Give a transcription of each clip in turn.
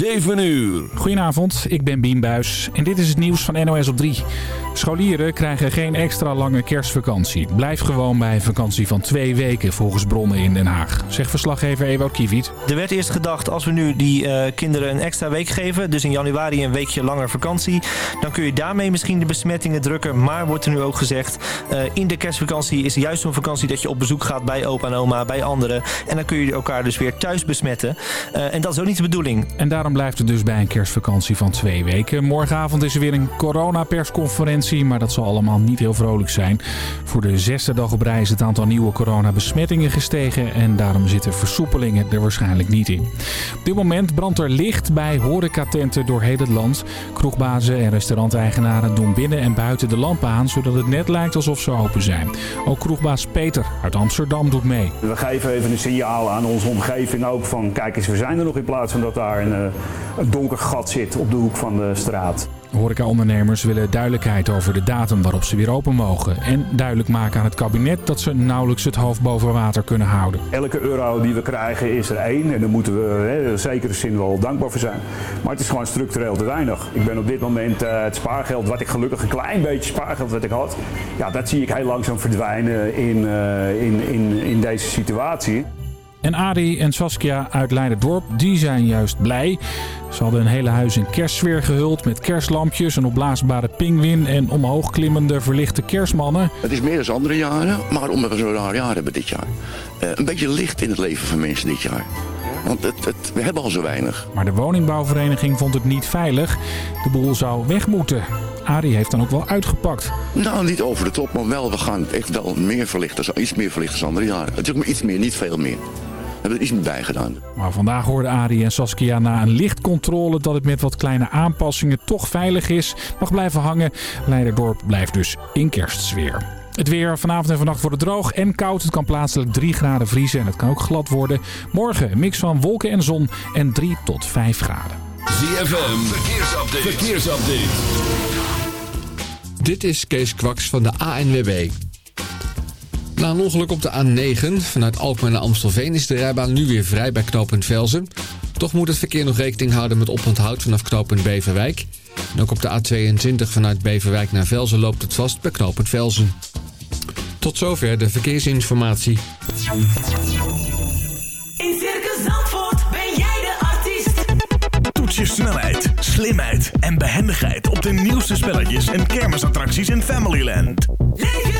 7 uur. Goedenavond, ik ben Bien Buis en dit is het nieuws van NOS op 3. Scholieren krijgen geen extra lange kerstvakantie. Blijf gewoon bij een vakantie van twee weken volgens bronnen in Den Haag. Zegt verslaggever Ewout Kiviet. Er werd eerst gedacht, als we nu die uh, kinderen een extra week geven... dus in januari een weekje langer vakantie... dan kun je daarmee misschien de besmettingen drukken. Maar wordt er nu ook gezegd, uh, in de kerstvakantie is juist zo'n vakantie... dat je op bezoek gaat bij opa en oma, bij anderen. En dan kun je elkaar dus weer thuis besmetten. Uh, en dat is ook niet de bedoeling. En daarom blijft het dus bij een kerstvakantie van twee weken. Morgenavond is er weer een coronapersconferentie... maar dat zal allemaal niet heel vrolijk zijn. Voor de zesde dag op rij is het aantal nieuwe coronabesmettingen gestegen... en daarom zitten versoepelingen er waarschijnlijk niet in. Op dit moment brandt er licht bij horecatenten door heel het land. Kroegbazen en restauranteigenaren doen binnen en buiten de lampen aan... zodat het net lijkt alsof ze open zijn. Ook kroegbaas Peter uit Amsterdam doet mee. We geven even een signaal aan onze omgeving ook van... kijk eens, we zijn er nog in plaats van dat daar een, eh, een donker gat zit op de hoek van de straat. Horecaondernemers willen duidelijkheid over de datum waarop ze weer open mogen. En duidelijk maken aan het kabinet dat ze nauwelijks het hoofd boven water kunnen houden. Elke euro die we krijgen is er één. En daar moeten we in zekere zin wel dankbaar voor zijn. Maar het is gewoon structureel te weinig. Ik ben op dit moment uh, het spaargeld, wat ik gelukkig een klein beetje spaargeld wat ik had. Ja, dat zie ik heel langzaam verdwijnen in, uh, in, in, in deze situatie. En Adi en Saskia uit Leiderdorp, die zijn juist blij. Ze hadden een hele huis in kerstsfeer gehuld met kerstlampjes, een opblaasbare pinguïn en omhoog klimmende verlichte kerstmannen. Het is meer dan andere jaren, maar omdat we zo'n raar jaar hebben dit jaar. Uh, een beetje licht in het leven van mensen dit jaar. Want het, het, we hebben al zo weinig. Maar de woningbouwvereniging vond het niet veilig. De boel zou weg moeten. Arie heeft dan ook wel uitgepakt. Nou, niet over de top, maar wel, we gaan echt wel meer verlichten. Iets meer verlichten dan andere jaren. Het is ook maar iets meer, niet veel meer hebben er iets meer bij gedaan. Maar vandaag hoorden Arie en Saskia na een lichtcontrole dat het met wat kleine aanpassingen toch veilig is. Mag blijven hangen. Leiderdorp blijft dus in kerstsfeer. Het weer vanavond en vannacht wordt het droog en koud. Het kan plaatselijk 3 graden vriezen en het kan ook glad worden. Morgen een mix van wolken en zon en 3 tot 5 graden. ZFM, verkeersupdate. verkeersupdate. Dit is Kees Kwaks van de ANWB. Na een ongeluk op de A9 vanuit Alkmaar naar Amstelveen is de rijbaan nu weer vrij bij knooppunt Velzen. Toch moet het verkeer nog rekening houden met oponthoud vanaf knooppunt Beverwijk. En ook op de A22 vanuit Beverwijk naar Velzen loopt het vast bij knooppunt Velzen. Tot zover de verkeersinformatie. In Circus Zandvoort ben jij de artiest. Toets je snelheid, slimheid en behendigheid op de nieuwste spelletjes en kermisattracties in Familyland. Leef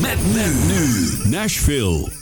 Met nu. Nashville.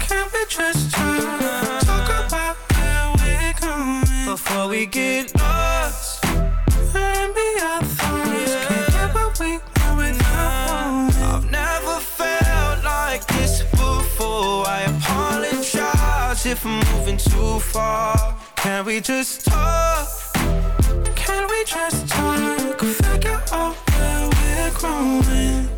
Can we just talk? Talk about where we're going before we get lost. Maybe our thoughts can't get what we without. I've never felt like this before. I apologize if I'm moving too far. Can we just talk? Can we just talk? Figure out where we're growing.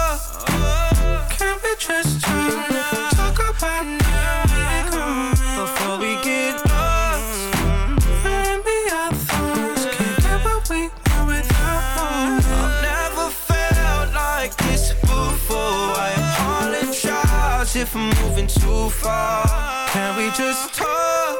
Before we get lost. Can't what we want without. I've never felt like this before. I if I'm moving too far. Can we just talk?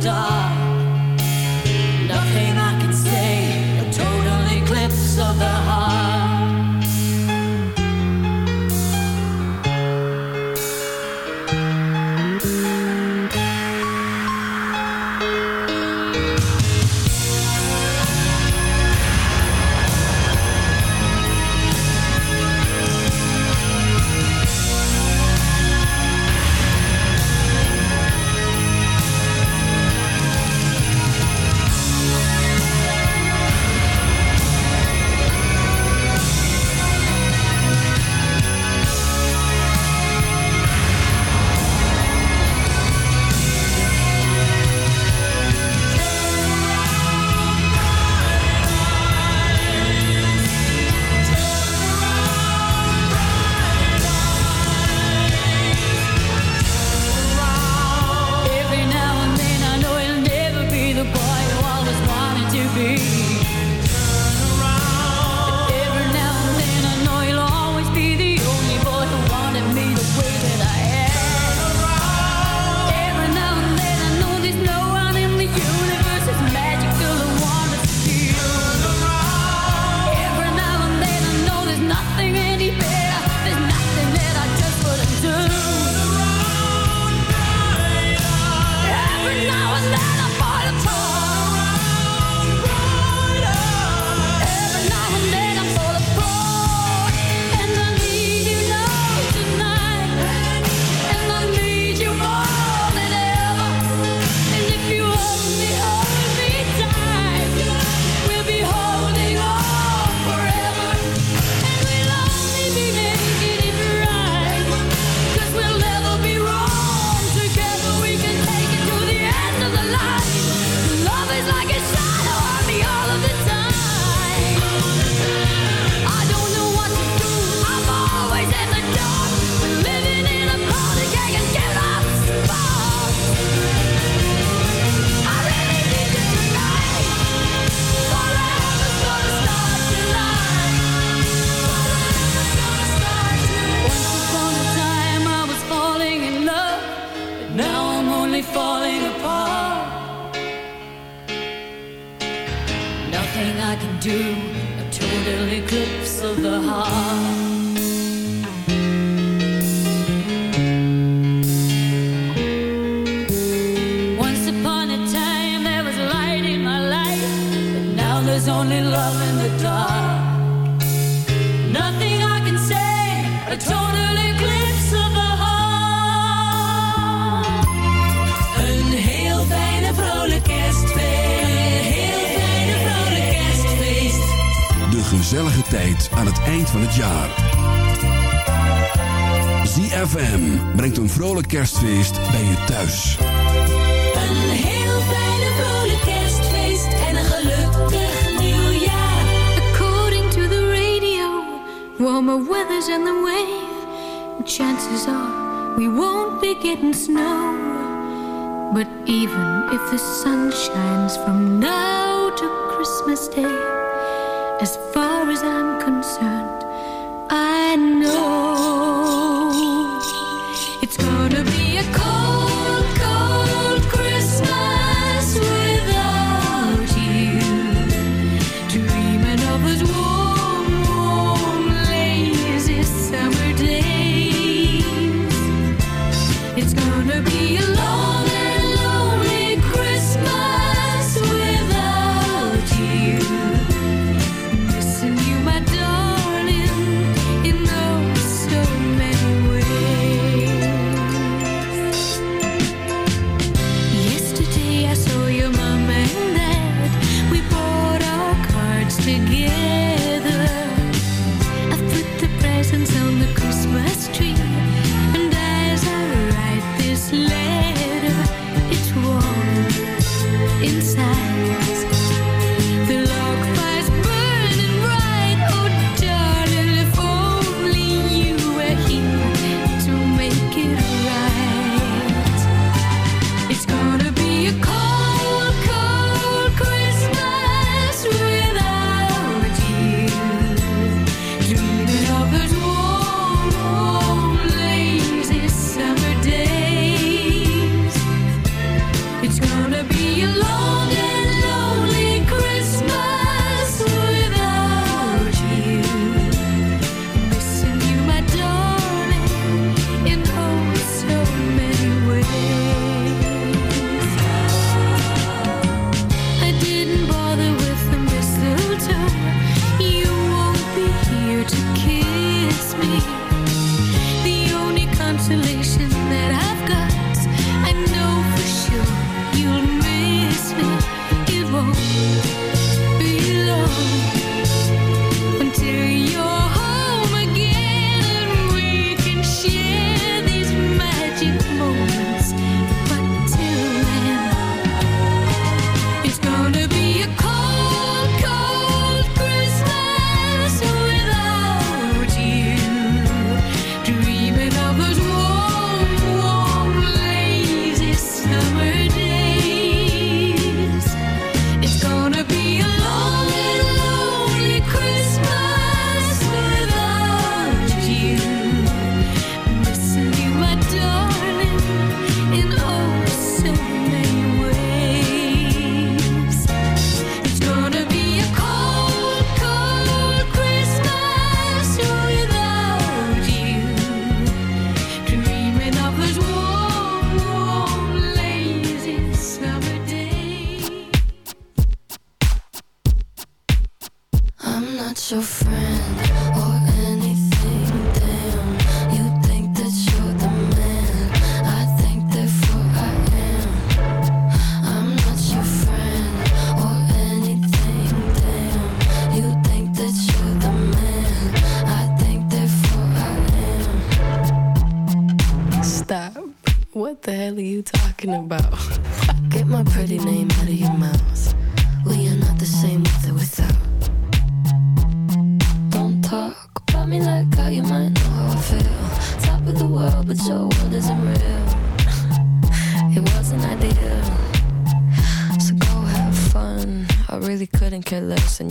dark. Nothing I can say, a total eclipse of the heart.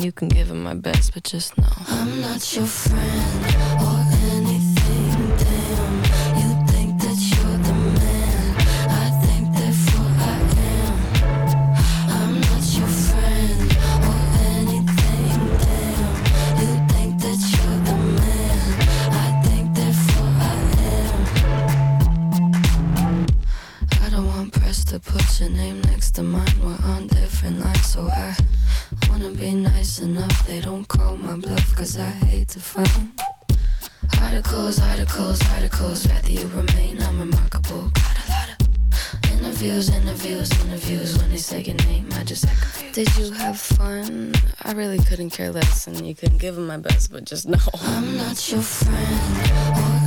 You can give it my best, but just know I'm not your friend. Rather you remain unremarkable. Got a lot of interviews, interviews, interviews. When they say your name, I just. Did you have fun? I really couldn't care less, and you couldn't give them my best, but just know. I'm not your friend.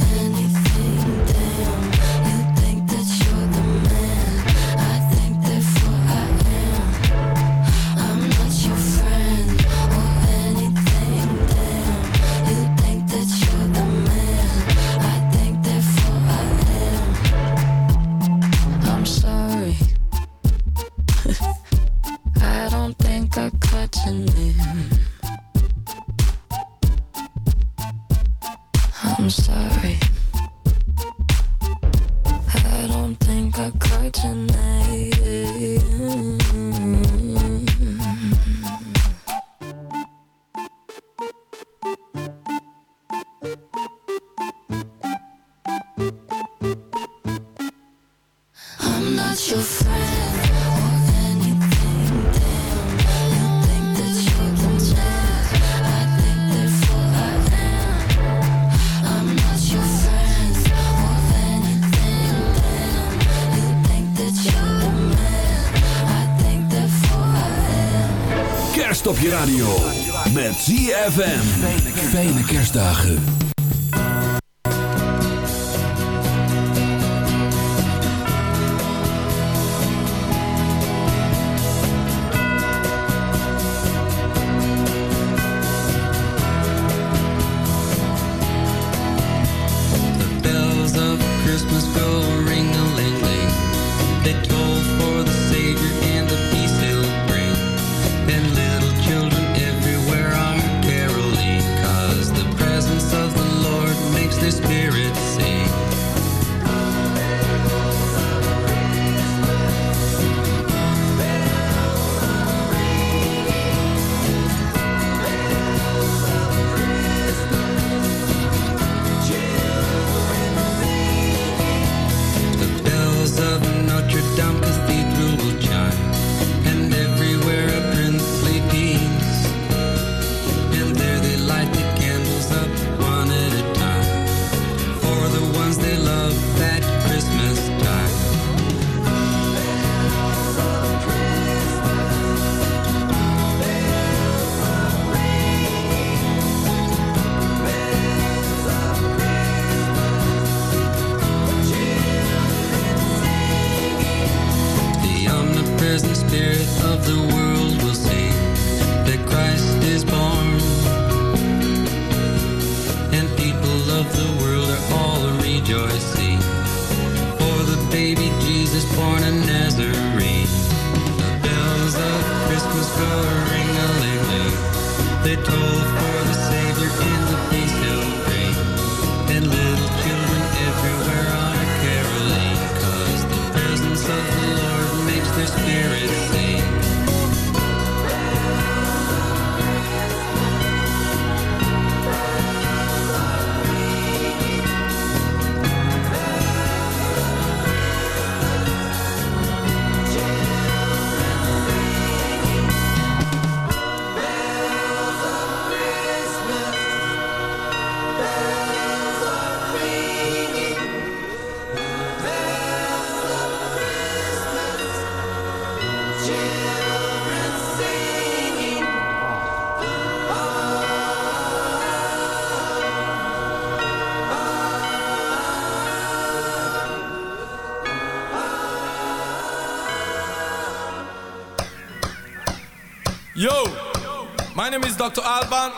name is Dr. Alban,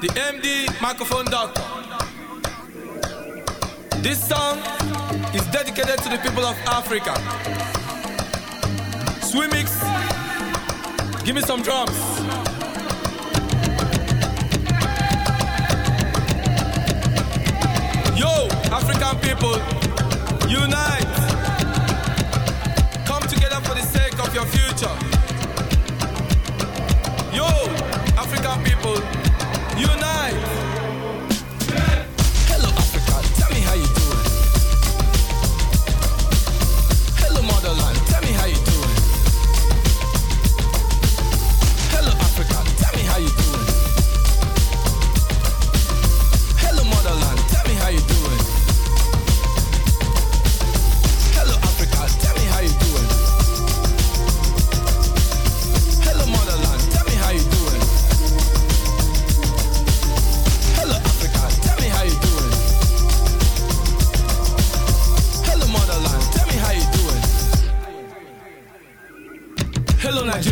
the MD microphone doctor. This song is dedicated to the people of Africa. Swemix, give me some drums. Yo, African people, unite! People, unite!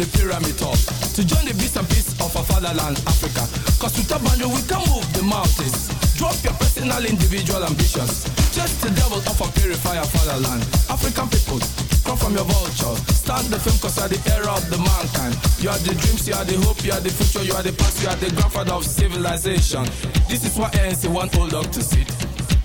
The pyramid top to join the beast and peace of our fatherland, Africa. Cause with a boundary we can move the mountains. Drop your personal, individual ambitions. Just the devil of our purifier fatherland. African people, come from your vulture. Start the film cause you are the era of the mankind. You are the dreams, you are the hope, you are the future, you are the past, you are the grandfather of civilization. This is why ANC want old dog to sit.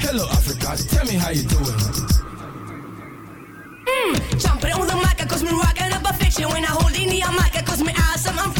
Hello, Africa, tell me how you doing. Mm, jumping on the mic, cause me rockin' up a fiction. When I hold in the mic, cause me awesome, I'm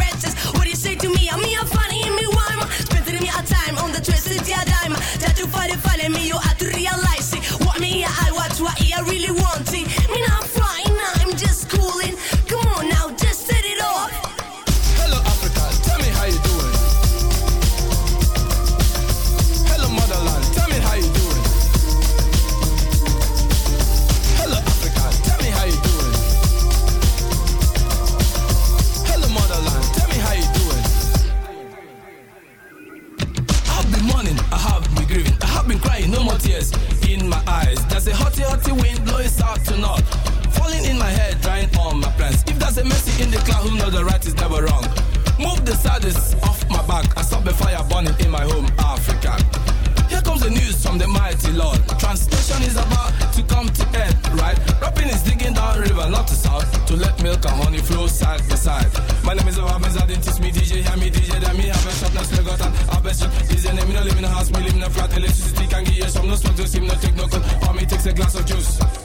side by side. My name is Obama, I didn't teach me DJ, hear me DJ, then me have a shop, now still got an harvest shop. Your name, me no live in a house, me live in a flat, electricity can give you some, no smoke, no steam, no take no cold, or me takes a glass of juice.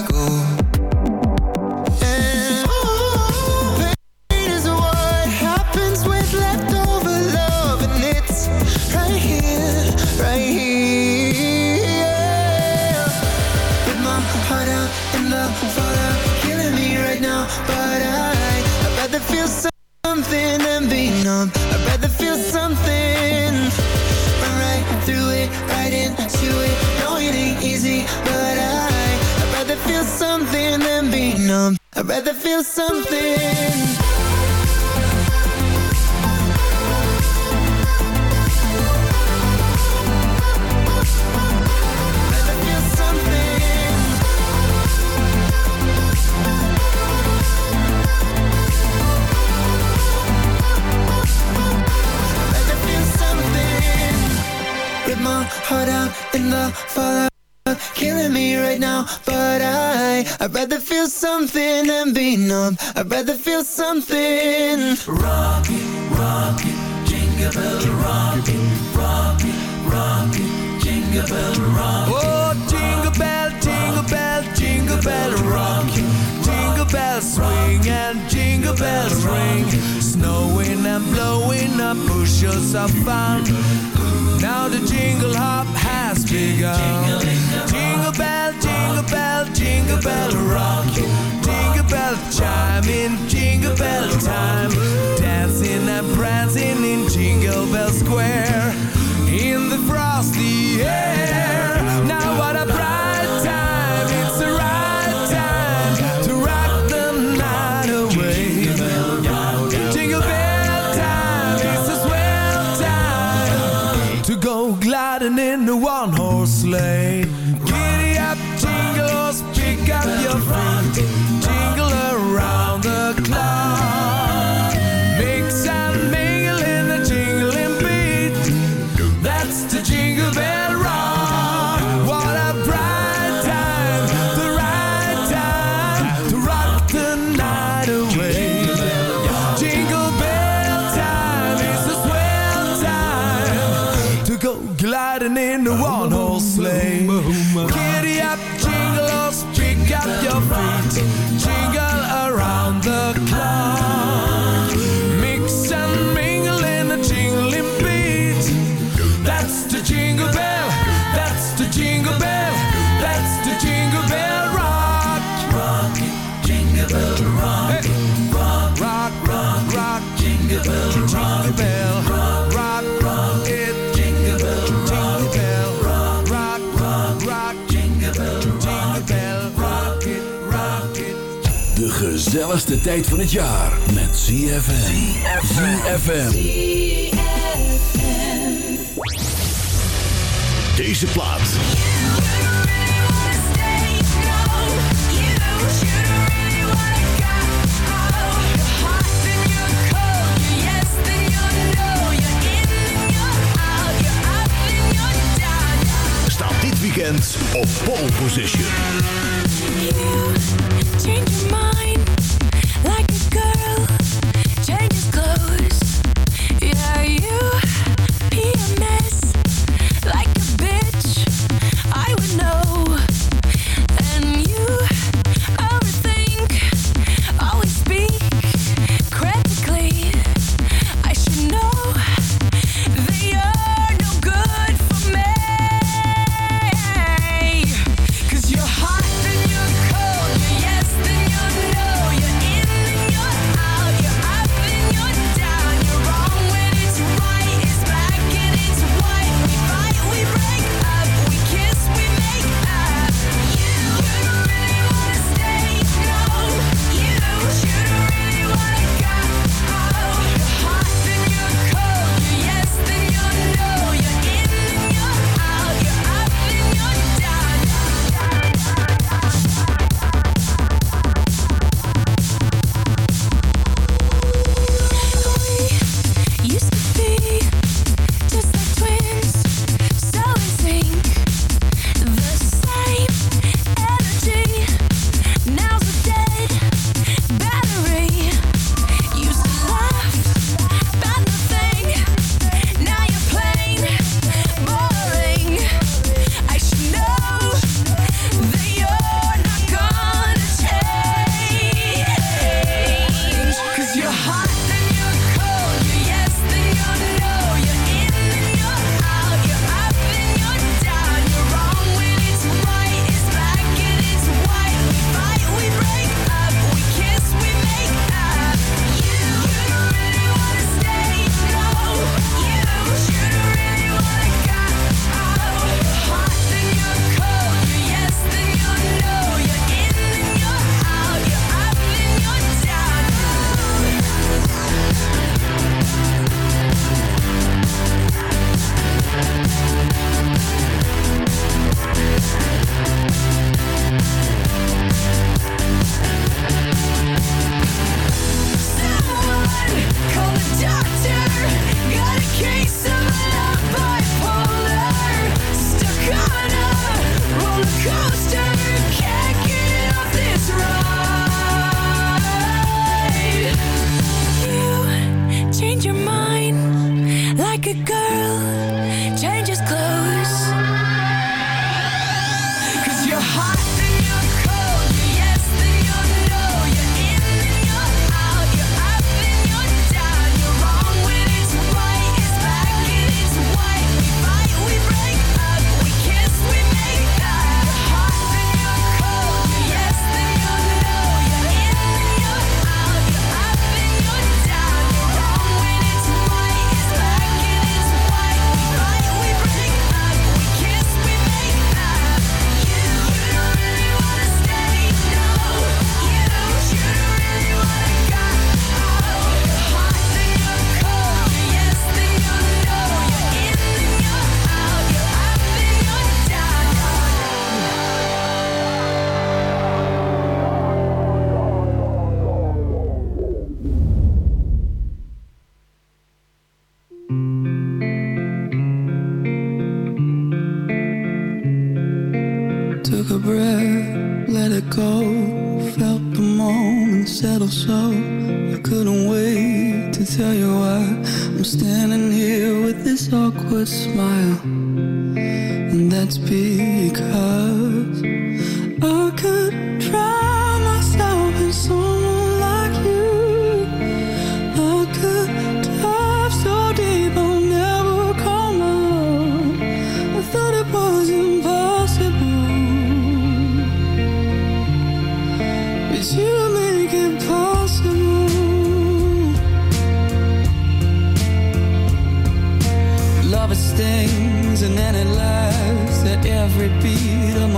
Go. Rather feel something. My heart out in the fallout. Killing me right now, but I I'd rather feel something than be numb. I'd rather feel something. Rock it, rock it, jingle bell rock it, rock it, rock it, jingle bell rock it. Oh, jingle bell, jingle bell, jingle bell rock. Jingle bells swing and jingle bells ring. Snowing and blowing up bushels of fun. Now the jingle hop has begun. Jingle bell, jingle bell, jingle bell rock. Jingle bell chime in jingle bell time. Dancing and prancing in Jingle Bell Square. In the frosty air. Now what a bright go gliding in the one horse sleigh. Giddy up, jingles, pick up your feet. Jingle gezelligste tijd van het jaar met ZFM. ZFM. Deze plaat. Staat dit weekend op pole position.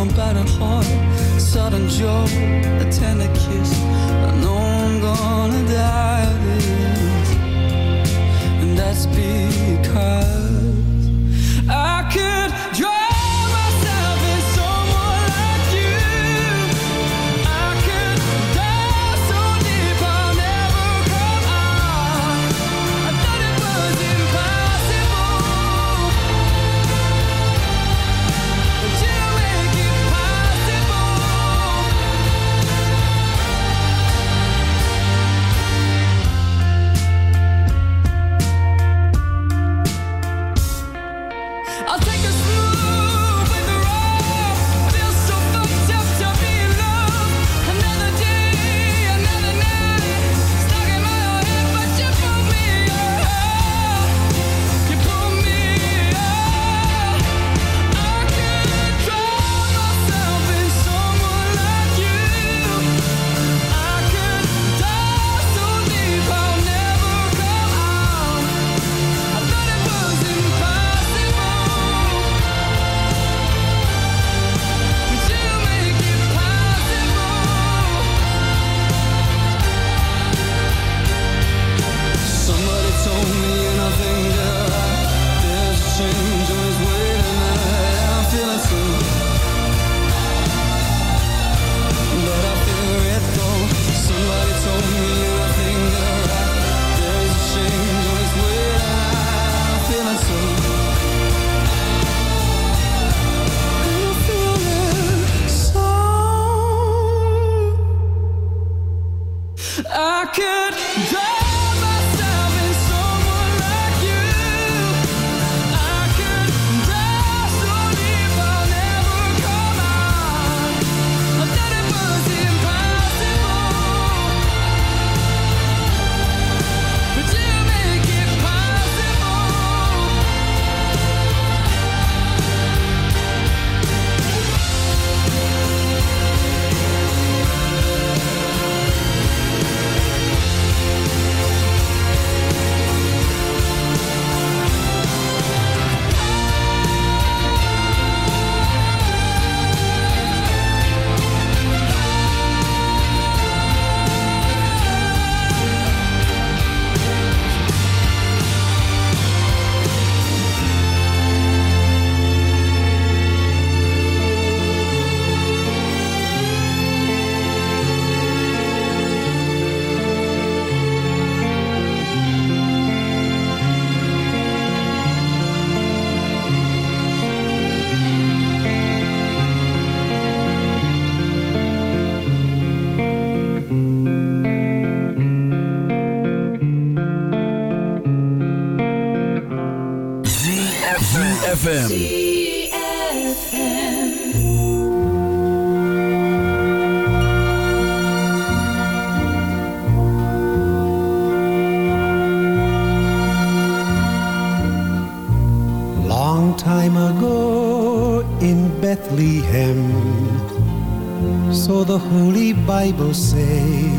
warm battered heart, a sudden joy, a tender kiss. I know I'm gonna die this, and that's because. Bethlehem, so the Holy Bible say,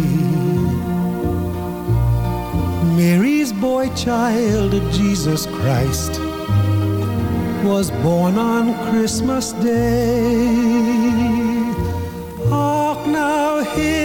Mary's boy child, Jesus Christ, was born on Christmas Day. Hark now, hear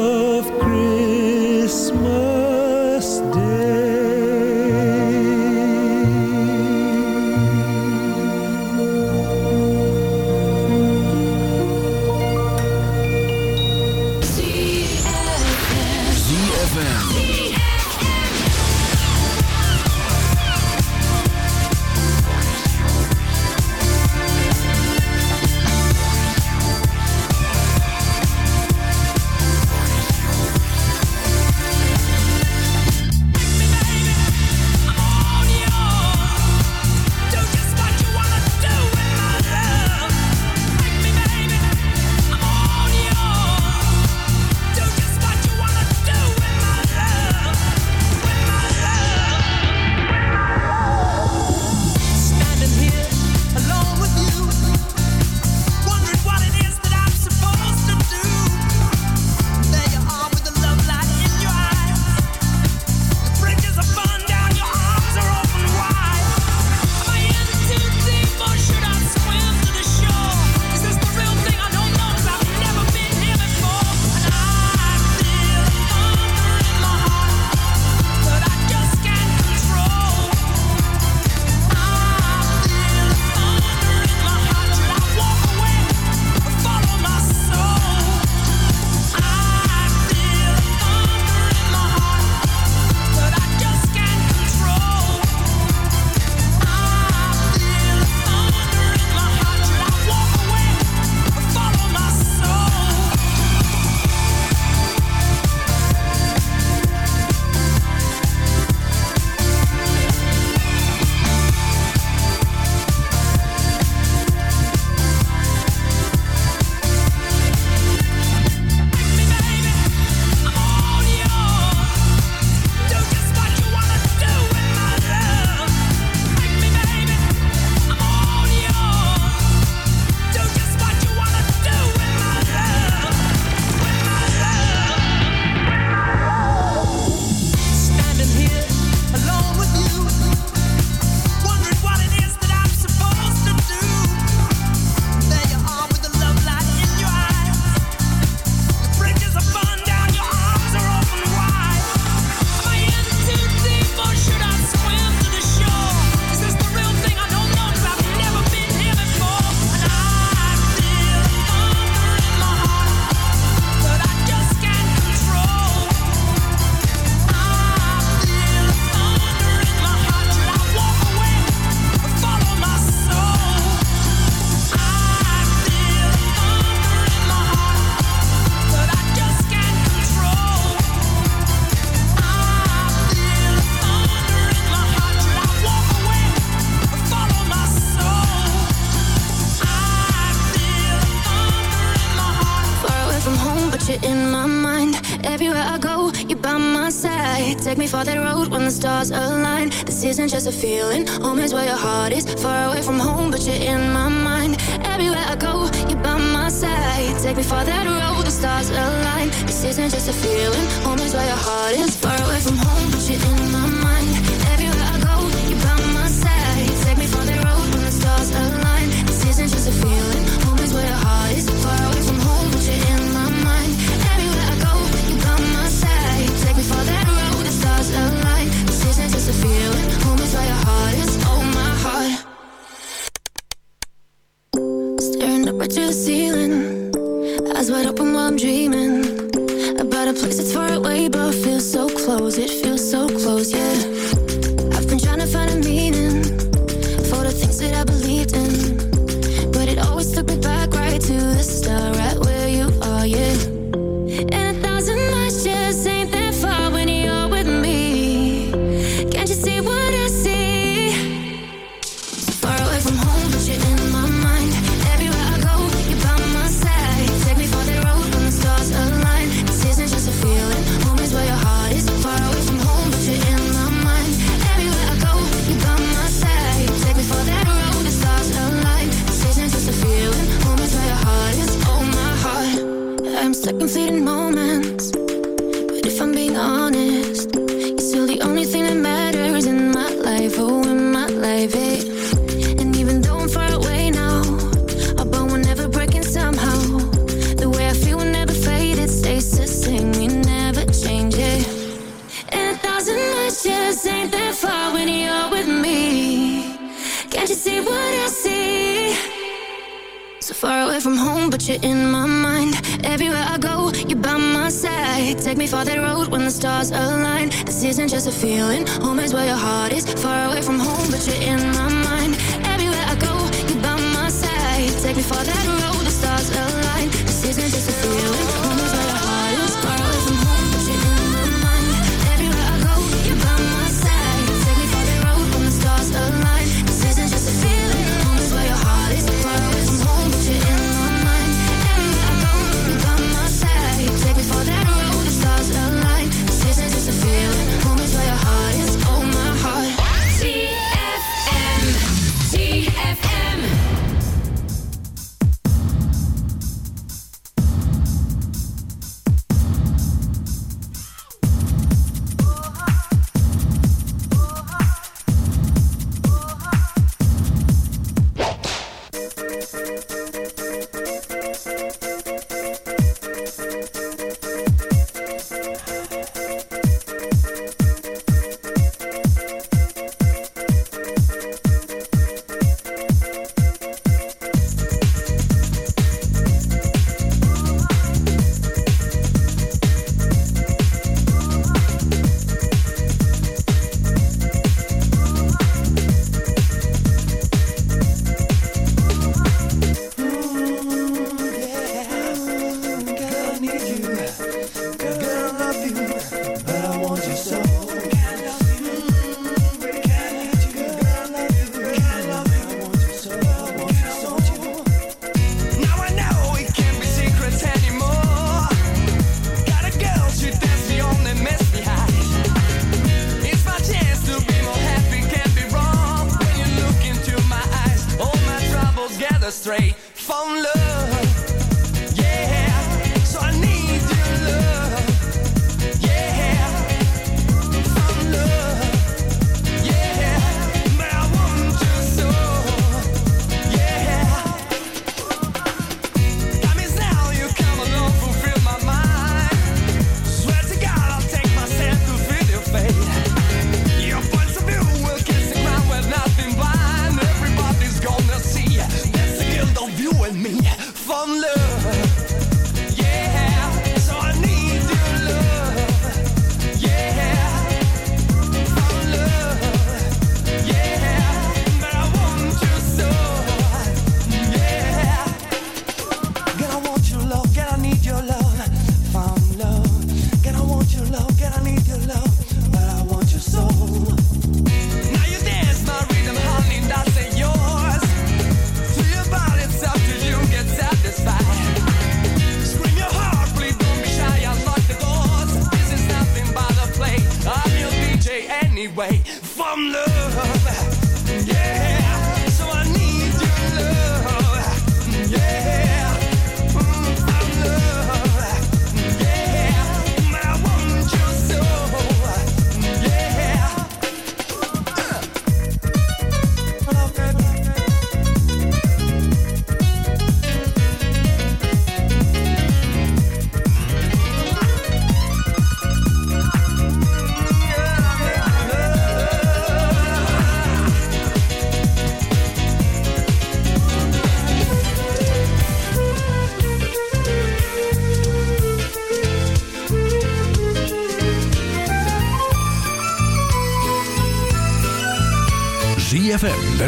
Take me for that